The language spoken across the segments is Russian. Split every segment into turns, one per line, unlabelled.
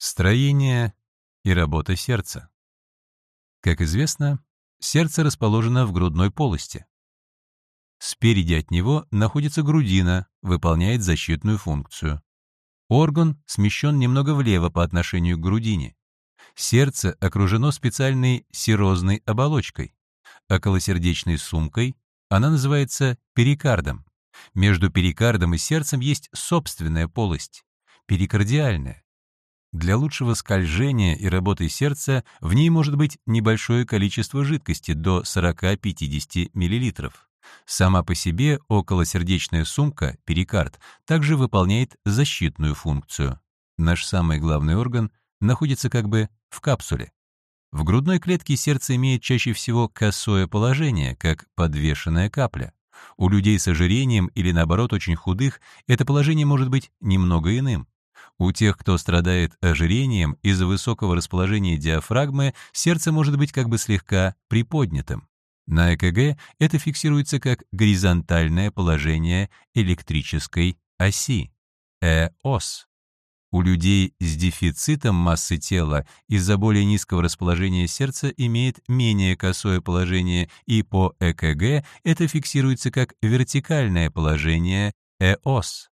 Строение и работа сердца. Как известно, сердце расположено в грудной полости. Спереди от него находится грудина, выполняет защитную функцию. Орган смещен немного влево по отношению к грудине. Сердце окружено специальной серозной оболочкой. Околосердечной сумкой она называется перикардом. Между перикардом и сердцем есть собственная полость — перикардиальная. Для лучшего скольжения и работы сердца в ней может быть небольшое количество жидкости до 40-50 мл. Сама по себе околосердечная сумка, перикард, также выполняет защитную функцию. Наш самый главный орган находится как бы в капсуле. В грудной клетке сердце имеет чаще всего косое положение, как подвешенная капля. У людей с ожирением или, наоборот, очень худых это положение может быть немного иным. У тех, кто страдает ожирением, из-за высокого расположения диафрагмы сердце может быть как бы слегка приподнятым. На ЭКГ это фиксируется как горизонтальное положение электрической оси, ЭОС. У людей с дефицитом массы тела из-за более низкого расположения сердца имеет менее косое положение, и по ЭКГ это фиксируется как вертикальное положение ЭОС.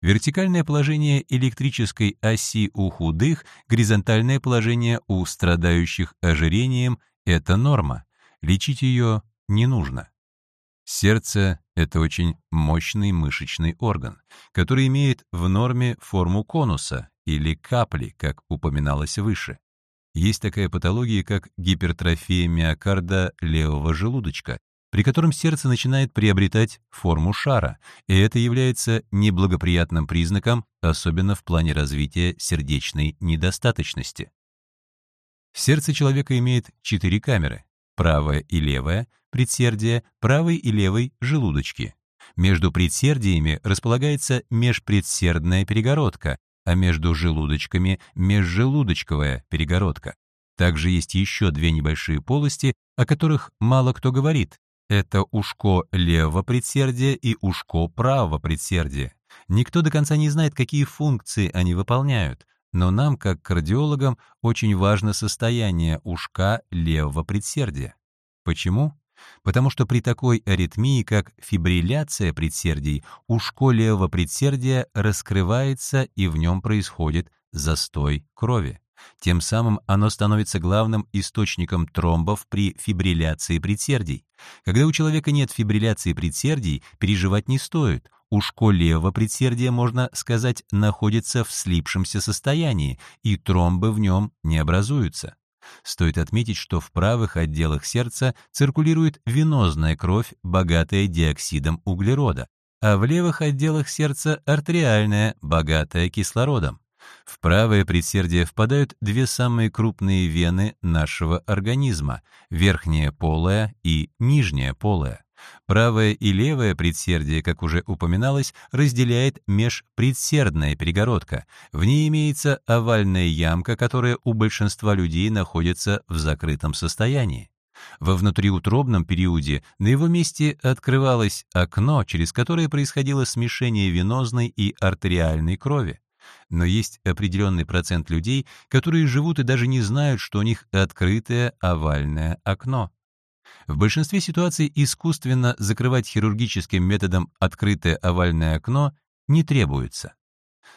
Вертикальное положение электрической оси у худых, горизонтальное положение у страдающих ожирением — это норма. Лечить ее не нужно. Сердце — это очень мощный мышечный орган, который имеет в норме форму конуса или капли, как упоминалось выше. Есть такая патология, как гипертрофия миокарда левого желудочка, при котором сердце начинает приобретать форму шара, и это является неблагоприятным признаком, особенно в плане развития сердечной недостаточности. Сердце человека имеет четыре камеры — правая и левая, предсердие, правой и левой желудочки. Между предсердиями располагается межпредсердная перегородка, а между желудочками — межжелудочковая перегородка. Также есть еще две небольшие полости, о которых мало кто говорит. Это ушко левого предсердия и ушко правого предсердия. Никто до конца не знает, какие функции они выполняют, но нам, как кардиологам, очень важно состояние ушка левого предсердия. Почему? Потому что при такой аритмии, как фибрилляция предсердий, ушко левого предсердия раскрывается и в нем происходит застой крови. Тем самым оно становится главным источником тромбов при фибрилляции предсердий. Когда у человека нет фибрилляции предсердий, переживать не стоит. Ушко левого предсердия, можно сказать, находится в слипшемся состоянии, и тромбы в нем не образуются. Стоит отметить, что в правых отделах сердца циркулирует венозная кровь, богатая диоксидом углерода, а в левых отделах сердца артериальная, богатая кислородом. В правое предсердие впадают две самые крупные вены нашего организма — верхняя полая и нижняя полая. Правое и левое предсердие, как уже упоминалось, разделяет межпредсердная перегородка. В ней имеется овальная ямка, которая у большинства людей находится в закрытом состоянии. Во внутриутробном периоде на его месте открывалось окно, через которое происходило смешение венозной и артериальной крови. Но есть определенный процент людей, которые живут и даже не знают, что у них открытое овальное окно. В большинстве ситуаций искусственно закрывать хирургическим методом открытое овальное окно не требуется.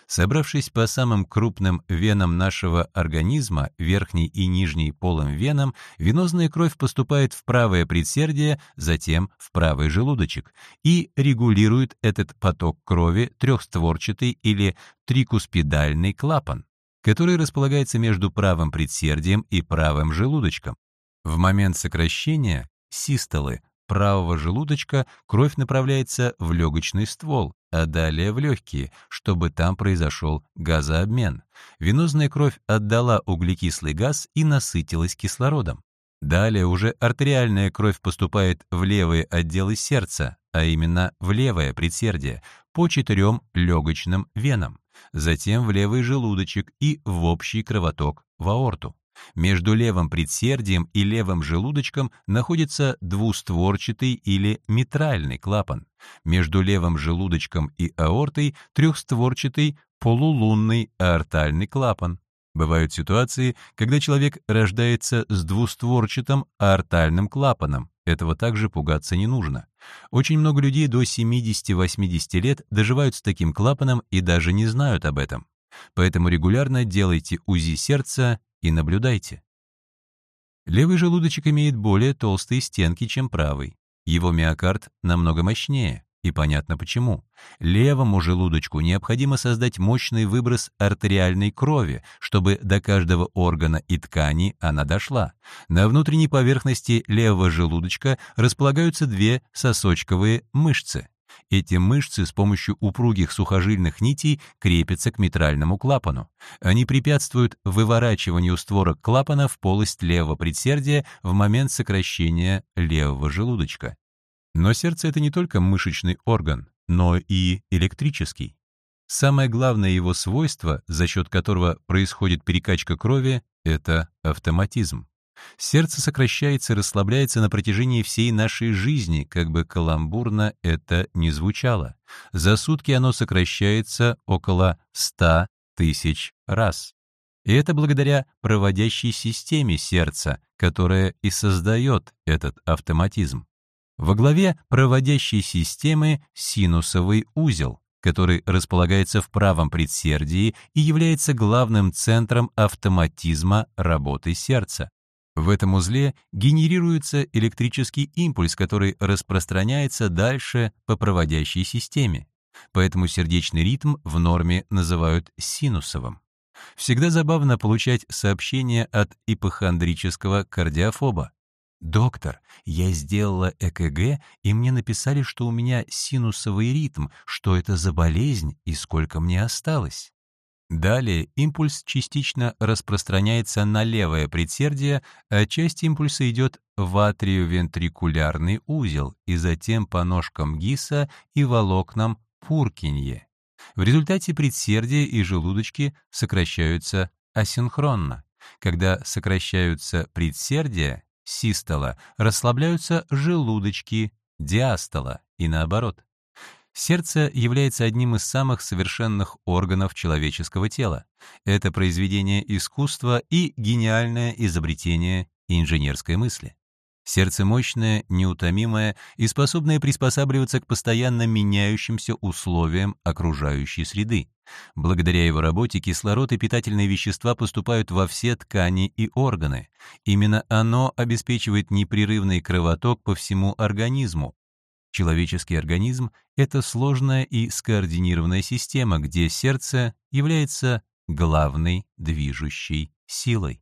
Собравшись по самым крупным венам нашего организма, верхней и нижней полым венам, венозная кровь поступает в правое предсердие, затем в правый желудочек и регулирует этот поток крови трехстворчатый или трикуспидальный клапан, который располагается между правым предсердием и правым желудочком. В момент сокращения систолы правого желудочка кровь направляется в легочный ствол, а далее в легкие, чтобы там произошел газообмен. Венозная кровь отдала углекислый газ и насытилась кислородом. Далее уже артериальная кровь поступает в левые отделы сердца, а именно в левое предсердие, по четырем легочным венам, затем в левый желудочек и в общий кровоток в аорту. Между левым предсердием и левым желудочком находится двустворчатый или митральный клапан. Между левым желудочком и аортой трехстворчатый полулунный аортальный клапан. Бывают ситуации, когда человек рождается с двустворчатым аортальным клапаном. Этого также пугаться не нужно. Очень много людей до 70-80 лет доживают с таким клапаном и даже не знают об этом. Поэтому регулярно делайте УЗИ сердца и наблюдайте. Левый желудочек имеет более толстые стенки, чем правый. Его миокард намного мощнее. И понятно почему. Левому желудочку необходимо создать мощный выброс артериальной крови, чтобы до каждого органа и ткани она дошла. На внутренней поверхности левого желудочка располагаются две сосочковые мышцы. Эти мышцы с помощью упругих сухожильных нитей крепятся к митральному клапану. Они препятствуют выворачиванию створок клапана в полость левого предсердия в момент сокращения левого желудочка. Но сердце — это не только мышечный орган, но и электрический. Самое главное его свойство, за счет которого происходит перекачка крови, это автоматизм. Сердце сокращается и расслабляется на протяжении всей нашей жизни, как бы каламбурно это ни звучало. За сутки оно сокращается около 100 тысяч раз. И это благодаря проводящей системе сердца, которая и создает этот автоматизм. Во главе проводящей системы синусовый узел, который располагается в правом предсердии и является главным центром автоматизма работы сердца. В этом узле генерируется электрический импульс, который распространяется дальше по проводящей системе. Поэтому сердечный ритм в норме называют синусовым. Всегда забавно получать сообщения от ипохондрического кардиофоба. «Доктор, я сделала ЭКГ, и мне написали, что у меня синусовый ритм, что это за болезнь и сколько мне осталось». Далее импульс частично распространяется на левое предсердие, а часть импульса идет в атриовентрикулярный узел и затем по ножкам Гиса и волокнам Пуркинье. В результате предсердия и желудочки сокращаются асинхронно. Когда сокращаются предсердия, систола, расслабляются желудочки, диастола и наоборот. Сердце является одним из самых совершенных органов человеческого тела. Это произведение искусства и гениальное изобретение инженерской мысли. Сердце мощное, неутомимое и способное приспосабливаться к постоянно меняющимся условиям окружающей среды. Благодаря его работе кислород и питательные вещества поступают во все ткани и органы. Именно оно обеспечивает непрерывный кровоток по всему организму, Человеческий организм — это сложная и скоординированная система, где сердце является главной движущей силой.